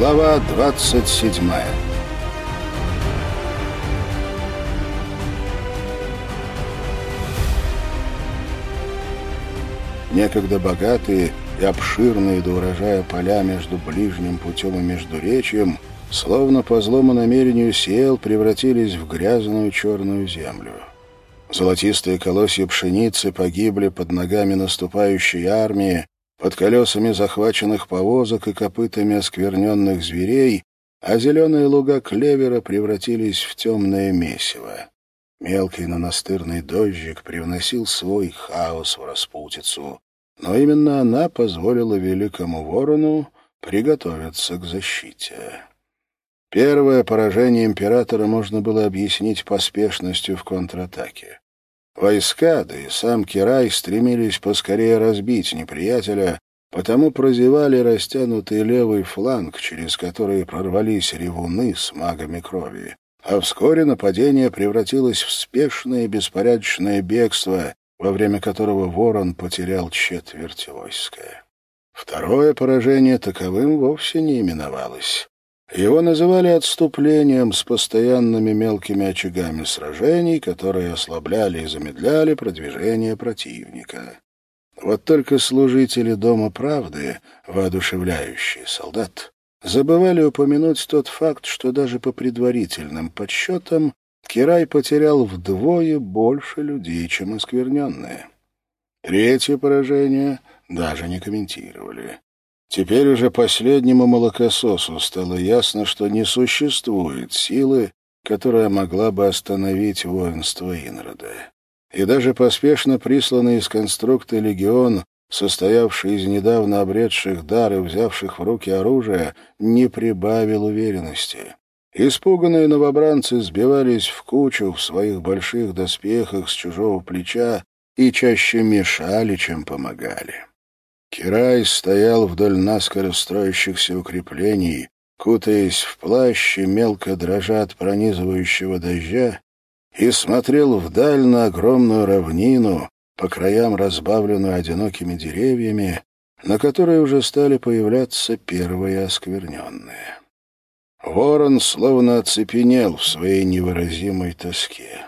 Глава двадцать седьмая Некогда богатые и обширные до урожая поля между ближним путем и междуречием, словно по злому намерению сел, превратились в грязную черную землю. Золотистые колосья пшеницы погибли под ногами наступающей армии, под колесами захваченных повозок и копытами оскверненных зверей, а зеленые луга клевера превратились в темное месиво. Мелкий, но настырный дождик привносил свой хаос в распутицу, но именно она позволила великому ворону приготовиться к защите. Первое поражение императора можно было объяснить поспешностью в контратаке. Войска, да и сам Кирай стремились поскорее разбить неприятеля, потому прозевали растянутый левый фланг, через который прорвались ревуны с магами крови. А вскоре нападение превратилось в спешное беспорядочное бегство, во время которого ворон потерял четверть войска. Второе поражение таковым вовсе не именовалось. Его называли отступлением с постоянными мелкими очагами сражений, которые ослабляли и замедляли продвижение противника. Вот только служители Дома правды, воодушевляющие солдат, забывали упомянуть тот факт, что даже по предварительным подсчетам Кирай потерял вдвое больше людей, чем оскверненные. Третье поражение даже не комментировали. Теперь уже последнему молокососу стало ясно, что не существует силы, которая могла бы остановить воинство Инрода. И даже поспешно присланный из конструкта легион, состоявший из недавно обретших дар и взявших в руки оружие, не прибавил уверенности. Испуганные новобранцы сбивались в кучу в своих больших доспехах с чужого плеча и чаще мешали, чем помогали. Кирай стоял вдоль наскоро строящихся укреплений, кутаясь в плащ и мелко дрожа от пронизывающего дождя, и смотрел вдаль на огромную равнину, по краям разбавленную одинокими деревьями, на которой уже стали появляться первые оскверненные. Ворон словно оцепенел в своей невыразимой тоске.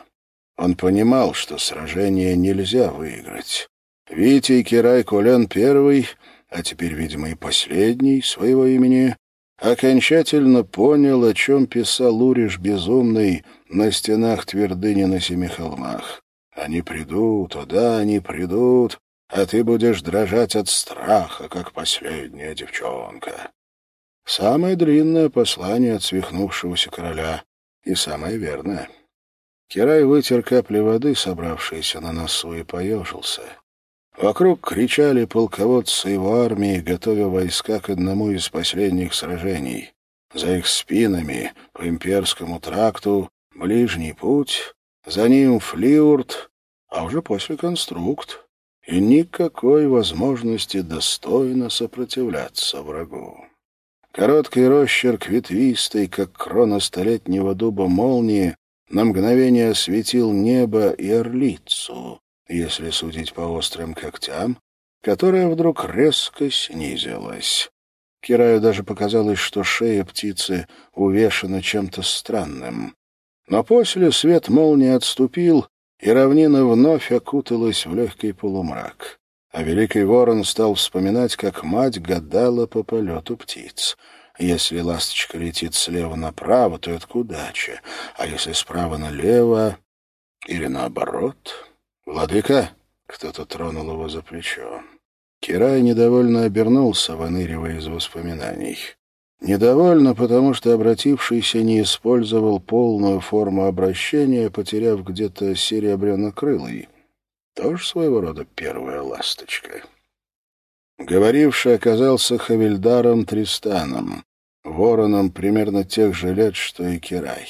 Он понимал, что сражение нельзя выиграть. Витя Кирай Кулен первый, а теперь, видимо, и последний своего имени, окончательно понял, о чем писал Уриш Безумный на стенах твердыни на семи холмах. «Они придут, о да, они придут, а ты будешь дрожать от страха, как последняя девчонка». Самое длинное послание от свихнувшегося короля и самое верное. Кирай вытер капли воды, собравшиеся на носу, и поежился. Вокруг кричали полководцы его армии, готовя войска к одному из последних сражений. За их спинами, по имперскому тракту, ближний путь, за ним флиурт, а уже после конструкт, и никакой возможности достойно сопротивляться врагу. Короткий росчерк ветвистой, как крона столетнего дуба молнии, на мгновение осветил небо и орлицу, если судить по острым когтям, которая вдруг резко снизилась. Кираю даже показалось, что шея птицы увешана чем-то странным. Но после свет молнии отступил, и равнина вновь окуталась в легкий полумрак. А великий ворон стал вспоминать, как мать гадала по полету птиц. Если ласточка летит слева направо, то это к удаче, а если справа налево или наоборот... «Владыка!» — кто-то тронул его за плечо. Кирай недовольно обернулся, выныривая из воспоминаний. Недовольно, потому что обратившийся не использовал полную форму обращения, потеряв где-то серебряно-крылый. Тоже своего рода первая ласточка. Говоривший оказался Хавильдаром Тристаном, вороном примерно тех же лет, что и Кирай.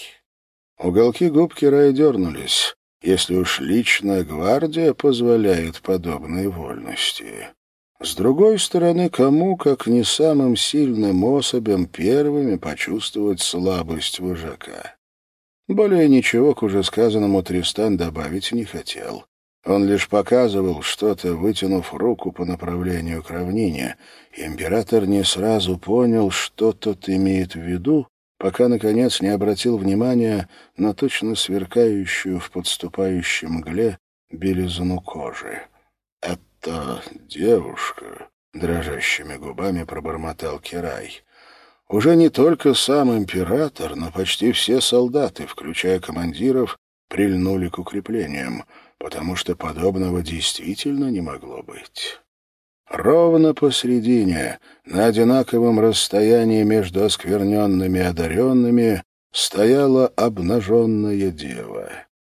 Уголки губ Кирая дернулись если уж личная гвардия позволяет подобные вольности. С другой стороны, кому, как не самым сильным особям, первыми почувствовать слабость вожака? Более ничего к уже сказанному Тристан добавить не хотел. Он лишь показывал что-то, вытянув руку по направлению к равнине. Император не сразу понял, что тот имеет в виду, пока, наконец, не обратил внимания на точно сверкающую в подступающей мгле белизну кожи. «Это девушка», — дрожащими губами пробормотал Кирай. Уже не только сам император, но почти все солдаты, включая командиров, прильнули к укреплениям, потому что подобного действительно не могло быть. Ровно посредине, на одинаковом расстоянии между оскверненными и одаренными, стояла обнаженная дева.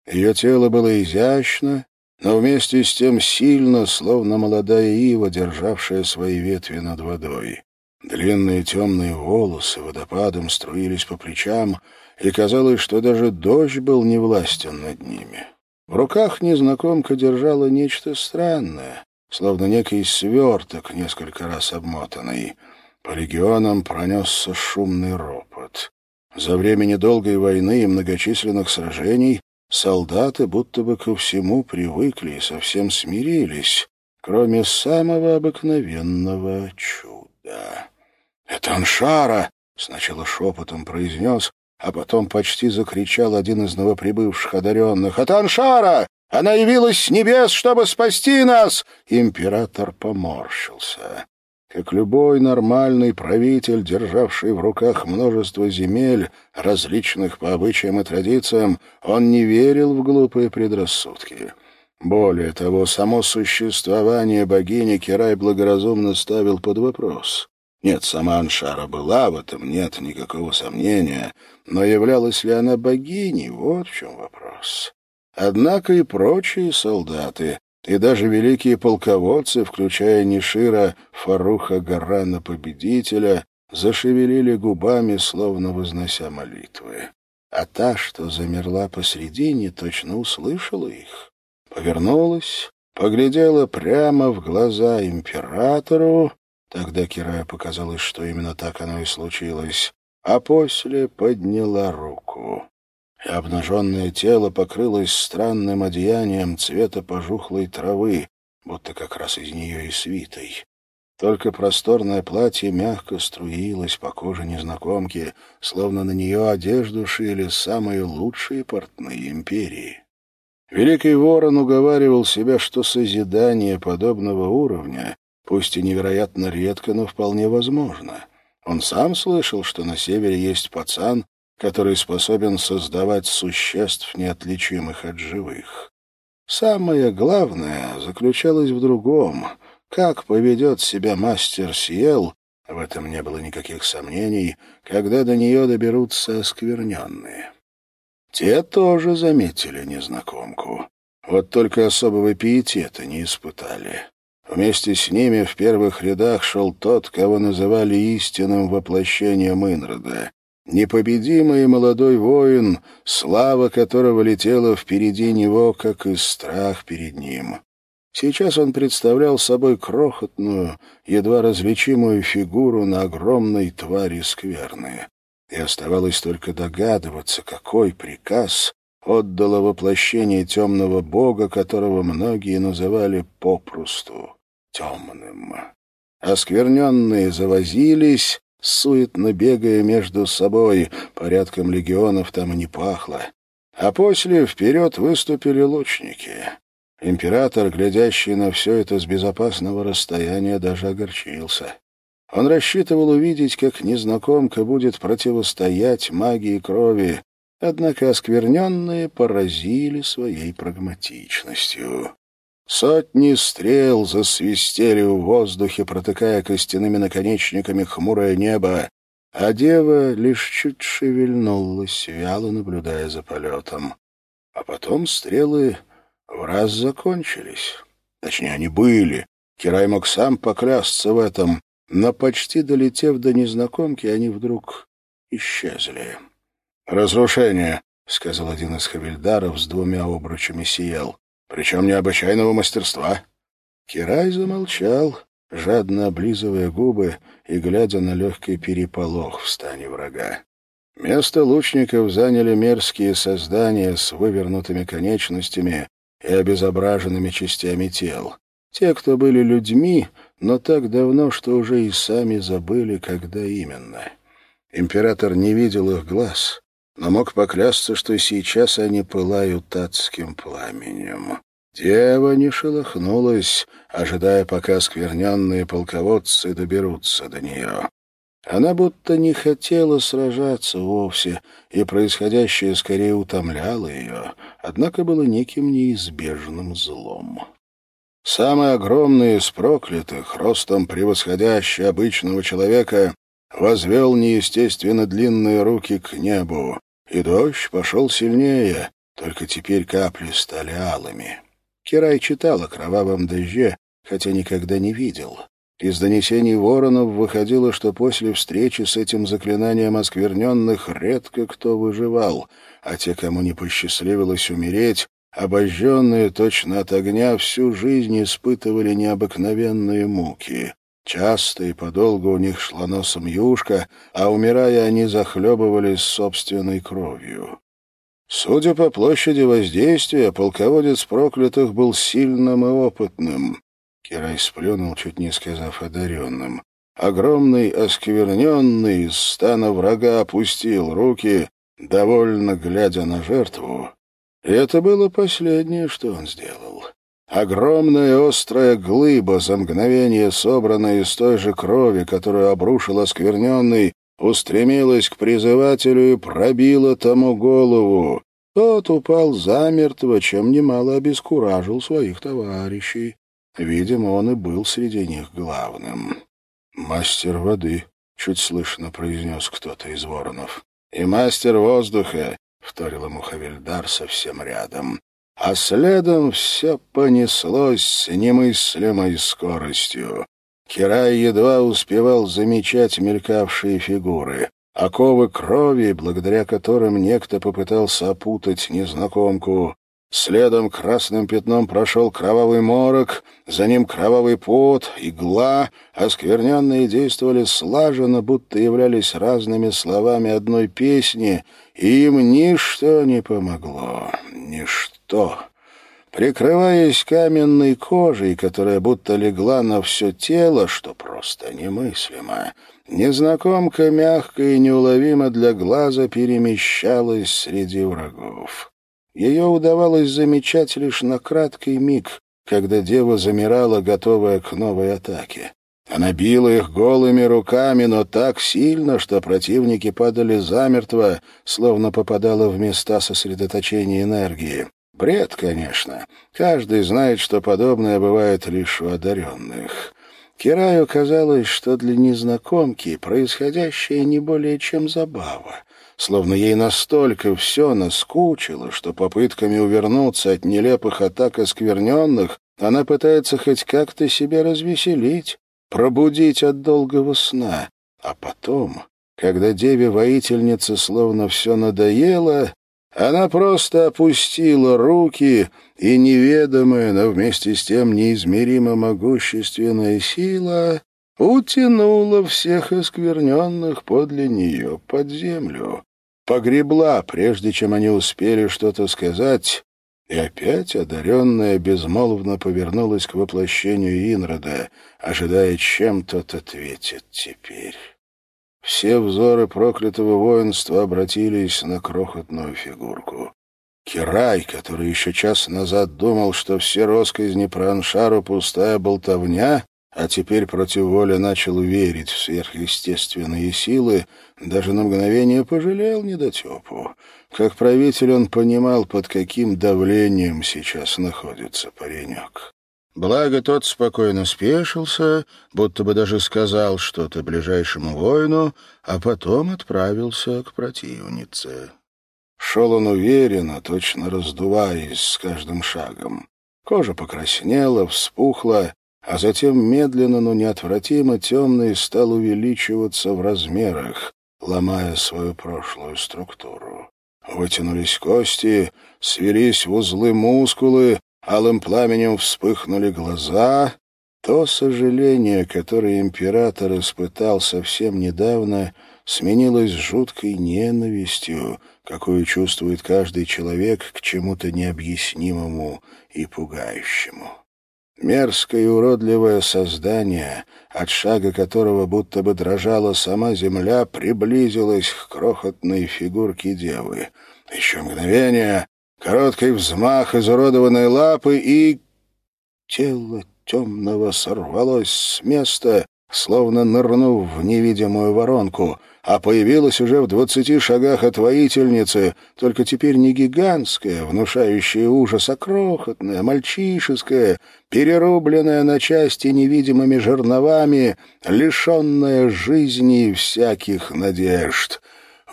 Ее тело было изящно, но вместе с тем сильно, словно молодая ива, державшая свои ветви над водой. Длинные темные волосы водопадом струились по плечам, и казалось, что даже дождь был невластен над ними. В руках незнакомка держала нечто странное, словно некий сверток, несколько раз обмотанный. По регионам пронесся шумный ропот. За время недолгой войны и многочисленных сражений солдаты будто бы ко всему привыкли и совсем смирились, кроме самого обыкновенного чуда. «Это Аншара!» — сначала шепотом произнес, а потом почти закричал один из новоприбывших одаренных. «Это Аншара! Она явилась с небес, чтобы спасти нас!» Император поморщился. Как любой нормальный правитель, державший в руках множество земель, различных по обычаям и традициям, он не верил в глупые предрассудки. Более того, само существование богини Кирай благоразумно ставил под вопрос. Нет, сама Аншара была, в этом нет никакого сомнения, но являлась ли она богиней, вот в чем вопрос. Однако и прочие солдаты, и даже великие полководцы, включая Нишира Фаруха Гарана Победителя, зашевелили губами, словно вознося молитвы. А та, что замерла посредине, точно услышала их. Повернулась, поглядела прямо в глаза императору, тогда Кирая показалось, что именно так оно и случилось, а после подняла руку и обнаженное тело покрылось странным одеянием цвета пожухлой травы, будто как раз из нее и свитой. Только просторное платье мягко струилось по коже незнакомки, словно на нее одежду шили самые лучшие портные империи. Великий ворон уговаривал себя, что созидание подобного уровня, пусть и невероятно редко, но вполне возможно. Он сам слышал, что на севере есть пацан, который способен создавать существ, неотличимых от живых. Самое главное заключалось в другом. Как поведет себя мастер Сиел, в этом не было никаких сомнений, когда до нее доберутся оскверненные. Те тоже заметили незнакомку. Вот только особого пиетета не испытали. Вместе с ними в первых рядах шел тот, кого называли истинным воплощением Инрода, Непобедимый молодой воин, слава которого летела впереди него, как и страх перед ним. Сейчас он представлял собой крохотную, едва различимую фигуру на огромной твари скверны. И оставалось только догадываться, какой приказ отдало воплощение темного бога, которого многие называли попросту темным. Оскверненные завозились, суетно бегая между собой, порядком легионов там и не пахло. А после вперед выступили лучники. Император, глядящий на все это с безопасного расстояния, даже огорчился. Он рассчитывал увидеть, как незнакомка будет противостоять магии крови, однако оскверненные поразили своей прагматичностью. Сотни стрел засвистели в воздухе, протыкая костяными наконечниками хмурое небо, а дева лишь чуть шевельнулась, вяло наблюдая за полетом. А потом стрелы в раз закончились. Точнее, они были. Кирай мог сам поклясться в этом, но почти долетев до незнакомки, они вдруг исчезли. «Разрушение», — сказал один из хавильдаров с двумя обручами сиял причем необычайного мастерства. Кирай замолчал, жадно облизывая губы и глядя на легкий переполох в стане врага. Место лучников заняли мерзкие создания с вывернутыми конечностями и обезображенными частями тел. Те, кто были людьми, но так давно, что уже и сами забыли, когда именно. Император не видел их глаз, но мог поклясться, что сейчас они пылают адским пламенем. Дева не шелохнулась, ожидая, пока скверненные полководцы доберутся до нее. Она будто не хотела сражаться вовсе, и происходящее скорее утомляло ее, однако было неким неизбежным злом. Самый огромный из проклятых, ростом превосходящий обычного человека, возвел неестественно длинные руки к небу, и дождь пошел сильнее, только теперь капли стали алыми. Кирай читал о кровавом дожде, хотя никогда не видел. Из донесений воронов выходило, что после встречи с этим заклинанием оскверненных редко кто выживал, а те, кому не посчастливилось умереть, обожженные точно от огня, всю жизнь испытывали необыкновенные муки. Часто и подолгу у них шла носом юшка, а, умирая, они захлебывались собственной кровью. Судя по площади воздействия, полководец проклятых был сильным и опытным. Кирай сплюнул, чуть не сказав одаренным. Огромный, оскверненный из стана врага опустил руки, довольно глядя на жертву. И это было последнее, что он сделал. Огромная острая глыба, за мгновение собранная из той же крови, которую обрушил оскверненный, устремилась к призывателю и пробила тому голову. Тот упал замертво, чем немало обескуражил своих товарищей. Видимо, он и был среди них главным. «Мастер воды», — чуть слышно произнес кто-то из воронов. «И мастер воздуха», — вторил ему Хавильдар совсем рядом. А следом все понеслось с немыслимой скоростью. Кирай едва успевал замечать мелькавшие фигуры. Оковы крови, благодаря которым некто попытался опутать незнакомку, Следом красным пятном прошел кровавый морок, за ним кровавый пот, игла. Оскверненные действовали слаженно, будто являлись разными словами одной песни, и им ничто не помогло. Ничто. Прикрываясь каменной кожей, которая будто легла на все тело, что просто немыслимо, незнакомка мягко и неуловимо для глаза перемещалась среди врагов. Ее удавалось замечать лишь на краткий миг, когда дева замирала, готовая к новой атаке. Она била их голыми руками, но так сильно, что противники падали замертво, словно попадала в места сосредоточения энергии. Бред, конечно. Каждый знает, что подобное бывает лишь у одаренных. Кираю казалось, что для незнакомки происходящее не более чем забава словно ей настолько все наскучило, что попытками увернуться от нелепых атак оскверненных она пытается хоть как-то себя развеселить, пробудить от долгого сна. А потом, когда деве-воительнице словно все надоело, она просто опустила руки, и неведомая, но вместе с тем неизмеримо могущественная сила утянула всех оскверненных подле нее под землю, погребла, прежде чем они успели что-то сказать, и опять одаренная безмолвно повернулась к воплощению Инрода, ожидая, чем тот ответит теперь. Все взоры проклятого воинства обратились на крохотную фигурку. Кирай, который еще час назад думал, что все росказни про Аншару пустая болтовня, а теперь против воли начал верить в сверхъестественные силы, даже на мгновение пожалел недотепу. Как правитель он понимал, под каким давлением сейчас находится паренек. Благо тот спокойно спешился, будто бы даже сказал что-то ближайшему воину, а потом отправился к противнице. Шел он уверенно, точно раздуваясь с каждым шагом. Кожа покраснела, вспухла, а затем медленно, но неотвратимо темный стал увеличиваться в размерах, ломая свою прошлую структуру. Вытянулись кости, свелись в узлы мускулы, алым пламенем вспыхнули глаза. То сожаление, которое император испытал совсем недавно, сменилось жуткой ненавистью, какую чувствует каждый человек к чему-то необъяснимому и пугающему. Мерзкое и уродливое создание, от шага которого будто бы дрожала сама земля, приблизилось к крохотной фигурке девы. Еще мгновение, короткий взмах изуродованной лапы, и тело темного сорвалось с места, словно нырнув в невидимую воронку — а появилась уже в двадцати шагах от воительницы, только теперь не гигантская, внушающая ужас, а крохотная, мальчишеская, перерубленная на части невидимыми жерновами, лишенная жизни и всяких надежд.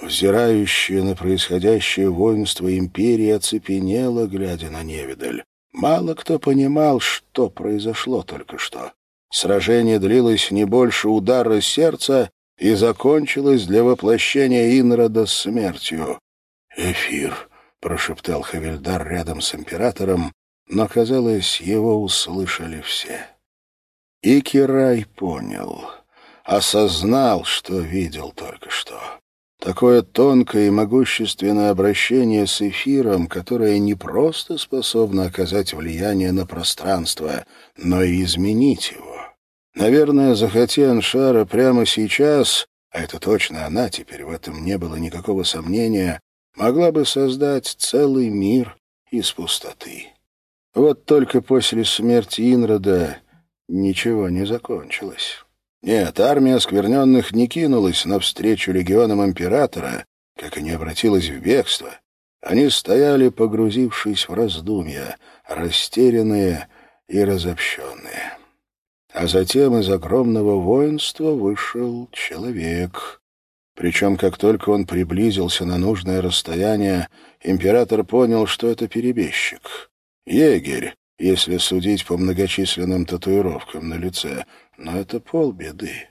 Взирающая на происходящее воинство империи оцепенела, глядя на невидаль. Мало кто понимал, что произошло только что. Сражение длилось не больше удара сердца, и закончилась для воплощения Инрода смертью. «Эфир», — прошептал Хавильдар рядом с императором, но, казалось, его услышали все. И Кирай понял, осознал, что видел только что. Такое тонкое и могущественное обращение с эфиром, которое не просто способно оказать влияние на пространство, но и изменить его. Наверное, захоти Аншара прямо сейчас, а это точно она, теперь в этом не было никакого сомнения, могла бы создать целый мир из пустоты. Вот только после смерти Инрода ничего не закончилось. Нет, армия оскверненных не кинулась навстречу легионам императора, как и не обратилась в бегство. Они стояли, погрузившись в раздумья, растерянные и разобщенные. А затем из огромного воинства вышел человек. Причем, как только он приблизился на нужное расстояние, император понял, что это перебежчик. Егерь, если судить по многочисленным татуировкам на лице, но это полбеды.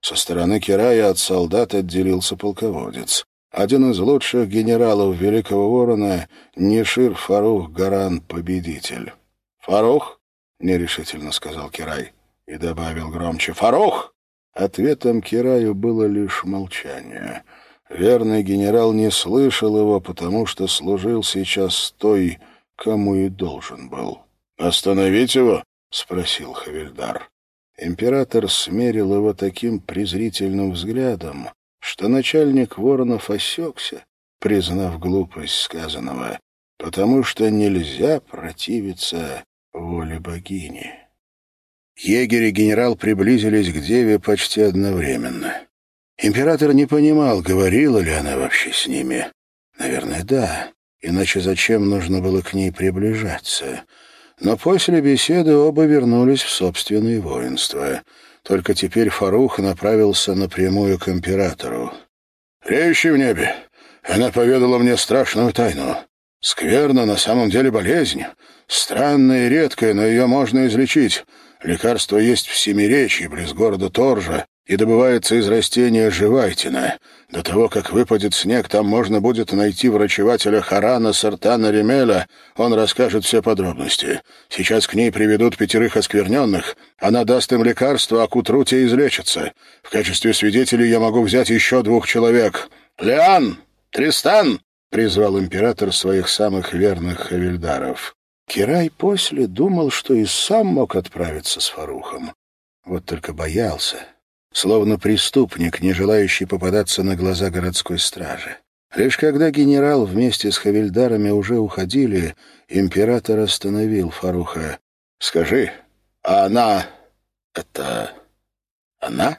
Со стороны Кирая от солдат отделился полководец. Один из лучших генералов Великого Ворона — Нишир Фарух Гаран, победитель. «Фарух?» — нерешительно сказал Кирай и добавил громче «Фарух!». Ответом Кираю было лишь молчание. Верный генерал не слышал его, потому что служил сейчас той, кому и должен был. «Остановить его?» — спросил Хавильдар. Император смерил его таким презрительным взглядом, что начальник воронов осекся, признав глупость сказанного, потому что нельзя противиться воле богини. Егерь и генерал приблизились к деве почти одновременно. Император не понимал, говорила ли она вообще с ними. Наверное, да. Иначе зачем нужно было к ней приближаться? Но после беседы оба вернулись в собственные воинства. Только теперь Фарух направился напрямую к императору. «Речи в небе! Она поведала мне страшную тайну. Скверно на самом деле болезнь. Странная и редкая, но ее можно излечить. Лекарство есть в Семиречье, близ города Торжа, и добывается из растения живайтина. До того, как выпадет снег, там можно будет найти врачевателя Харана Сартана Ремеля. Он расскажет все подробности. Сейчас к ней приведут пятерых оскверненных. Она даст им лекарство, а к утру те излечатся. В качестве свидетелей я могу взять еще двух человек. «Леан! Тристан!» — призвал император своих самых верных хавильдаров. Кирай после думал, что и сам мог отправиться с Фарухом. Вот только боялся, словно преступник, не желающий попадаться на глаза городской стражи. Лишь когда генерал вместе с хавильдарами уже уходили, император остановил Фаруха. «Скажи, а она... это... она?»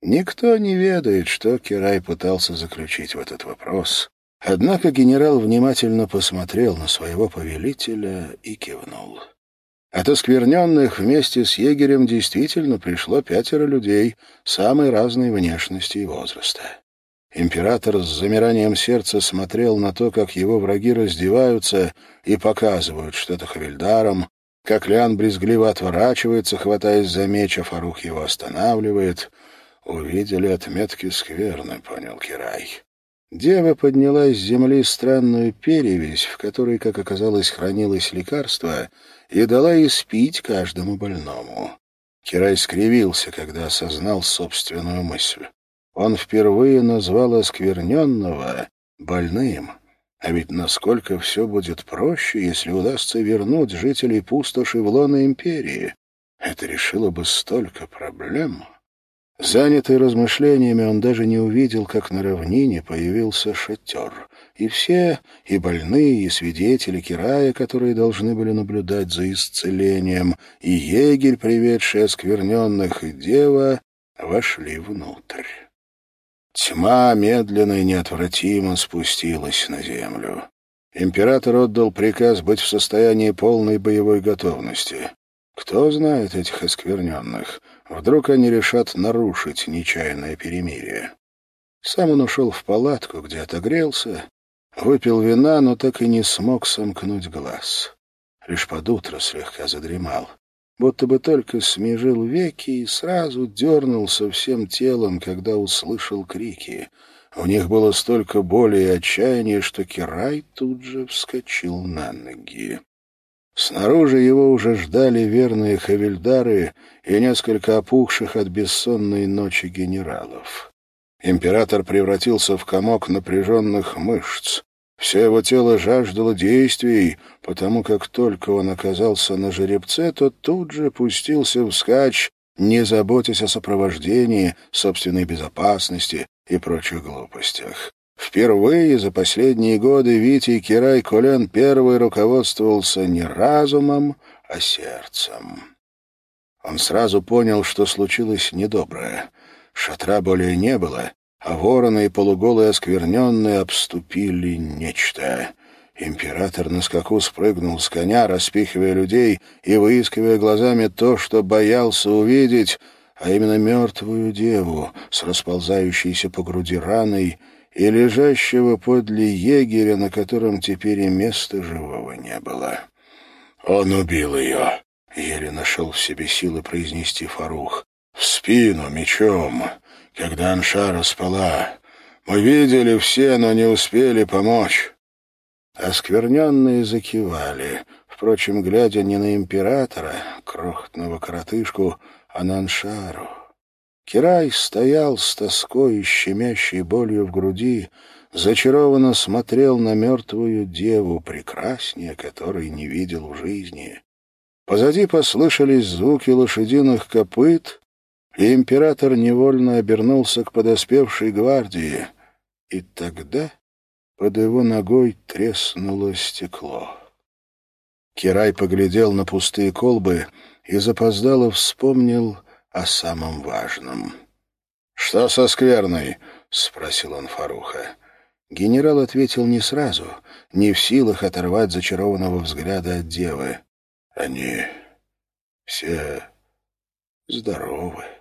Никто не ведает, что Кирай пытался заключить в этот вопрос. Однако генерал внимательно посмотрел на своего повелителя и кивнул. От оскверненных вместе с егерем действительно пришло пятеро людей самой разной внешности и возраста. Император с замиранием сердца смотрел на то, как его враги раздеваются и показывают что-то хавильдарам, как Лиан брезгливо отворачивается, хватаясь за меч, а Фарух его останавливает. «Увидели отметки скверны», — понял Кирай. Дева подняла с земли странную перевязь, в которой, как оказалось, хранилось лекарство, и дала испить каждому больному. Кирай скривился, когда осознал собственную мысль. он впервые назвал оскверненного больным. А ведь насколько все будет проще, если удастся вернуть жителей пустоши в лоно империи. Это решило бы столько проблем. Занятый размышлениями, он даже не увидел, как на равнине появился шатер. И все, и больные, и свидетели Кирая, которые должны были наблюдать за исцелением, и егерь, приведший оскверненных, и дева, вошли внутрь. Тьма медленно и неотвратимо спустилась на землю. Император отдал приказ быть в состоянии полной боевой готовности. Кто знает этих оскверненных? Вдруг они решат нарушить нечаянное перемирие. Сам он ушел в палатку, где отогрелся, выпил вина, но так и не смог сомкнуть глаз. Лишь под утро слегка задремал. Будто бы только смежил веки и сразу дернулся всем телом, когда услышал крики. У них было столько боли и отчаяния, что Кирай тут же вскочил на ноги. Снаружи его уже ждали верные хавильдары и несколько опухших от бессонной ночи генералов. Император превратился в комок напряженных мышц. Все его тело жаждало действий, потому как только он оказался на жеребце, то тут же пустился вскачь, не заботясь о сопровождении, собственной безопасности и прочих глупостях. Впервые за последние годы Витя Кирай Колен первый руководствовался не разумом, а сердцем. Он сразу понял, что случилось недоброе. Шатра более не было, а вороны и полуголые оскверненные обступили нечто. Император на скаку спрыгнул с коня, распихивая людей и выискивая глазами то, что боялся увидеть, а именно мертвую деву с расползающейся по груди раной и лежащего подле егеря, на котором теперь и места живого не было. «Он убил ее!» — еле нашел в себе силы произнести Фарух. «В спину, мечом, когда Аншара спала. Мы видели все, но не успели помочь». Оскверненные закивали, впрочем, глядя не на императора, крохотного коротышку, а на Аншару. Кирай стоял с тоской и щемящей болью в груди, зачарованно смотрел на мертвую деву, прекраснее которой не видел в жизни. Позади послышались звуки лошадиных копыт, и император невольно обернулся к подоспевшей гвардии. И тогда под его ногой треснуло стекло. Кирай поглядел на пустые колбы и запоздало вспомнил о самом важном. «Что со скверной?» — спросил он Фаруха. Генерал ответил не сразу, не в силах оторвать зачарованного взгляда от девы. «Они все здоровы».